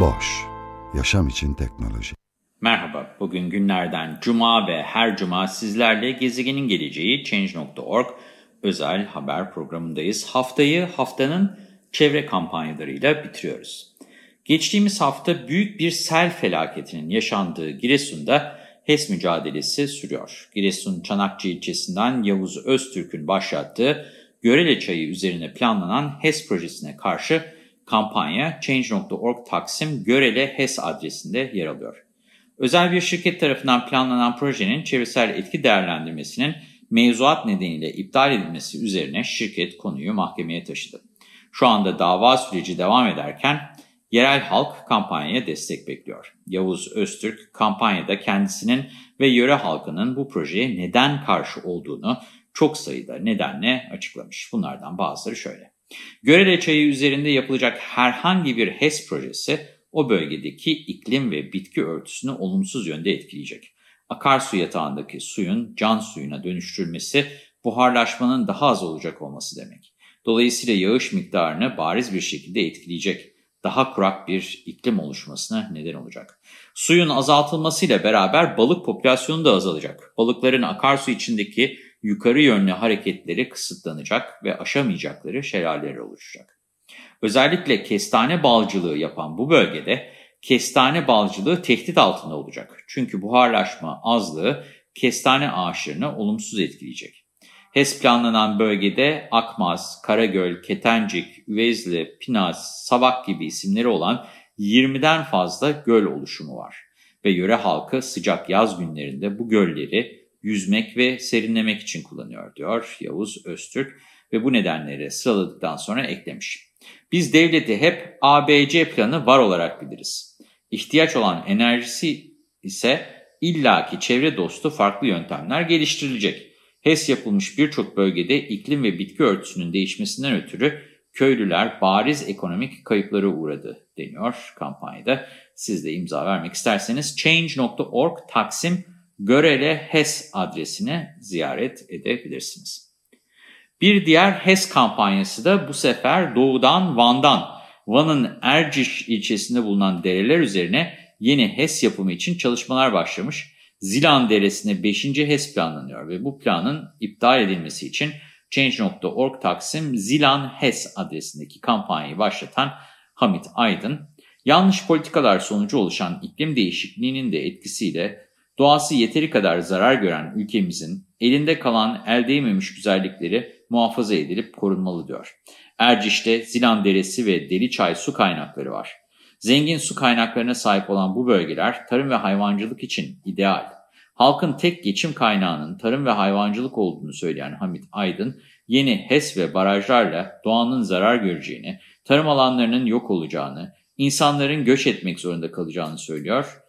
Boş, yaşam için teknoloji. Merhaba, bugün günlerden cuma ve her cuma sizlerle gezegenin geleceği Change.org özel haber programındayız. Haftayı haftanın çevre kampanyalarıyla bitiriyoruz. Geçtiğimiz hafta büyük bir sel felaketinin yaşandığı Giresun'da HES mücadelesi sürüyor. Giresun Çanakçı ilçesinden Yavuz Öztürk'ün başlattığı Görele Çayı üzerine planlanan HES projesine karşı kampanya Change.org Taksim Görele HES adresinde yer alıyor. Özel bir şirket tarafından planlanan projenin çevresel etki değerlendirmesinin mevzuat nedeniyle iptal edilmesi üzerine şirket konuyu mahkemeye taşıdı. Şu anda dava süreci devam ederken yerel halk kampanyaya destek bekliyor. Yavuz Öztürk kampanyada kendisinin ve yöre halkının bu projeye neden karşı olduğunu çok sayıda nedenle açıklamış. Bunlardan bazıları şöyle. Görele çayı üzerinde yapılacak herhangi bir HES projesi o bölgedeki iklim ve bitki örtüsünü olumsuz yönde etkileyecek. Akarsu yatağındaki suyun can suyuna dönüştürülmesi buharlaşmanın daha az olacak olması demek. Dolayısıyla yağış miktarını bariz bir şekilde etkileyecek. Daha kurak bir iklim oluşmasına neden olacak. Suyun azaltılmasıyla beraber balık popülasyonu da azalacak. Balıkların akarsu içindeki yukarı yönlü hareketleri kısıtlanacak ve aşamayacakları şelaleler oluşacak. Özellikle kestane balcılığı yapan bu bölgede kestane balcılığı tehdit altında olacak. Çünkü buharlaşma azlığı kestane ağaçlarını olumsuz etkileyecek. HES planlanan bölgede Akmaz, Karagöl, Ketencik, Üvezli, Pinaz, Savak gibi isimleri olan 20'den fazla göl oluşumu var. Ve yöre halkı sıcak yaz günlerinde bu gölleri yüzmek ve serinlemek için kullanıyor diyor Yavuz Öztürk ve bu nedenleri sıraladıktan sonra eklemiş. Biz devleti hep ABC planı var olarak biliriz. İhtiyaç olan enerjisi ise illaki çevre dostu farklı yöntemler geliştirilecek. HES yapılmış birçok bölgede iklim ve bitki örtüsünün değişmesinden ötürü köylüler bariz ekonomik kayıplara uğradı deniyor kampanyada. Siz de imza vermek isterseniz change.org Taksim Görele HES adresine ziyaret edebilirsiniz. Bir diğer HES kampanyası da bu sefer doğudan Van'dan, Van'ın Erciş ilçesinde bulunan dereler üzerine yeni HES yapımı için çalışmalar başlamış. Zilan Deresi'ne 5. HES planlanıyor ve bu planın iptal edilmesi için Change.org Taksim Zilan HES adresindeki kampanyayı başlatan Hamit Aydın, yanlış politikalar sonucu oluşan iklim değişikliğinin de etkisiyle doğası yeteri kadar zarar gören ülkemizin elinde kalan el değmemiş güzellikleri muhafaza edilip korunmalı diyor. Erciş'te Zilan Deresi ve Deliçay su kaynakları var. Zengin su kaynaklarına sahip olan bu bölgeler tarım ve hayvancılık için ideal. Halkın tek geçim kaynağının tarım ve hayvancılık olduğunu söyleyen Hamit Aydın, yeni HES ve barajlarla doğanın zarar göreceğini, tarım alanlarının yok olacağını, insanların göç etmek zorunda kalacağını söylüyor.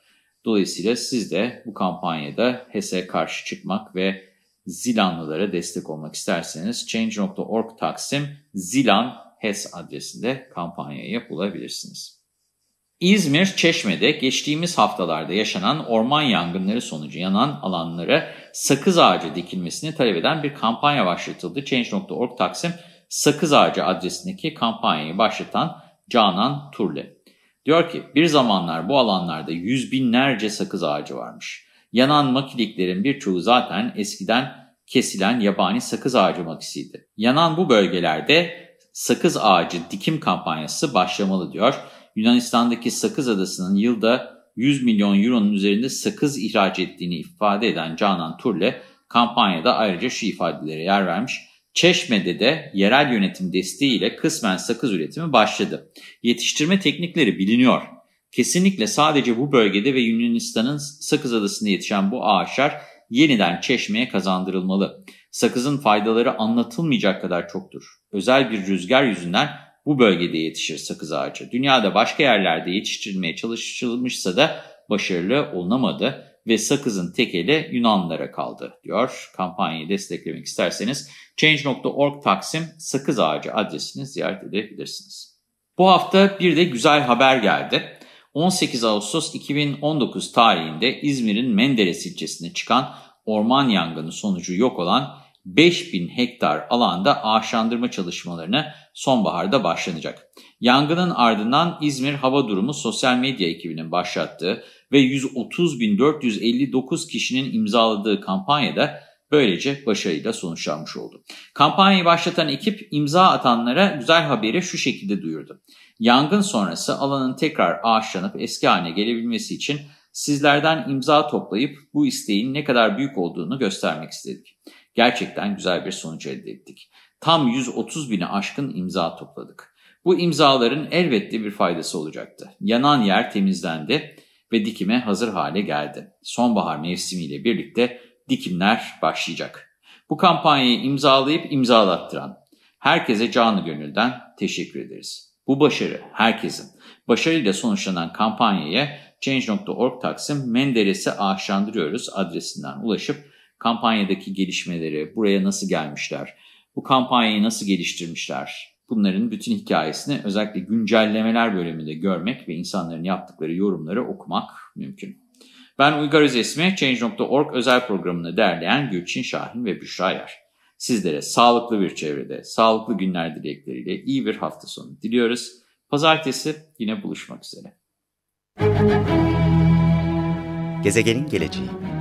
Dolayısıyla siz de bu kampanyada HES'e karşı çıkmak ve Zilanlılara destek olmak isterseniz Change.org Taksim Zilan HES adresinde kampanyayı bulabilirsiniz. İzmir Çeşme'de geçtiğimiz haftalarda yaşanan orman yangınları sonucu yanan alanlara sakız ağacı dikilmesini talep eden bir kampanya başlatıldı. Change.org Taksim Sakız Ağacı adresindeki kampanyayı başlatan Canan Turle. Diyor ki bir zamanlar bu alanlarda yüz binlerce sakız ağacı varmış. Yanan makiliklerin birçoğu zaten eskiden kesilen yabani sakız ağacı makisiydi. Yanan bu bölgelerde sakız ağacı dikim kampanyası başlamalı diyor. Yunanistan'daki Sakız Adası'nın yılda 100 milyon euronun üzerinde sakız ihraç ettiğini ifade eden Canan Turle kampanyada ayrıca şu ifadelere yer vermiş. Çeşme'de de yerel yönetim desteğiyle kısmen sakız üretimi başladı. Yetiştirme teknikleri biliniyor. Kesinlikle sadece bu bölgede ve Yunanistan'ın Sakız Adası'nda yetişen bu ağaçlar yeniden çeşmeye kazandırılmalı. Sakızın faydaları anlatılmayacak kadar çoktur. Özel bir rüzgar yüzünden bu bölgede yetişir sakız ağacı. Dünyada başka yerlerde yetiştirilmeye çalışılmışsa da başarılı olunamadı ve sakızın tekeli Yunanlılara kaldı diyor. Kampanyayı desteklemek isterseniz Change.org Taksim Sakız Ağacı adresini ziyaret edebilirsiniz. Bu hafta bir de güzel haber geldi. 18 Ağustos 2019 tarihinde İzmir'in Menderes ilçesine çıkan orman yangını sonucu yok olan 5000 hektar alanda ağaçlandırma çalışmalarına sonbaharda başlanacak. Yangının ardından İzmir Hava Durumu sosyal medya ekibinin başlattığı ve 130.459 kişinin imzaladığı kampanyada böylece başarıyla sonuçlanmış oldu. Kampanyayı başlatan ekip imza atanlara güzel haberi şu şekilde duyurdu. Yangın sonrası alanın tekrar ağaçlanıp eski haline gelebilmesi için sizlerden imza toplayıp bu isteğin ne kadar büyük olduğunu göstermek istedik. Gerçekten güzel bir sonuç elde ettik. Tam 130 bini aşkın imza topladık. Bu imzaların elbette bir faydası olacaktı. Yanan yer temizlendi ve dikime hazır hale geldi. Sonbahar mevsimiyle birlikte dikimler başlayacak. Bu kampanyayı imzalayıp imzalattıran herkese canı gönülden teşekkür ederiz. Bu başarı herkesin. Başarıyla sonuçlanan kampanyaya Change.org Taksim Menderes'i ağaçlandırıyoruz adresinden ulaşıp kampanyadaki gelişmeleri, buraya nasıl gelmişler, bu kampanyayı nasıl geliştirmişler, bunların bütün hikayesini özellikle güncellemeler bölümünde görmek ve insanların yaptıkları yorumları okumak mümkün. Ben Uygar Özesmi, Change.org özel programını derleyen Gülçin Şahin ve Büşra Yer. Sizlere sağlıklı bir çevrede, sağlıklı günler dilekleriyle iyi bir hafta sonu diliyoruz. Pazartesi yine buluşmak üzere. Gezegenin geleceği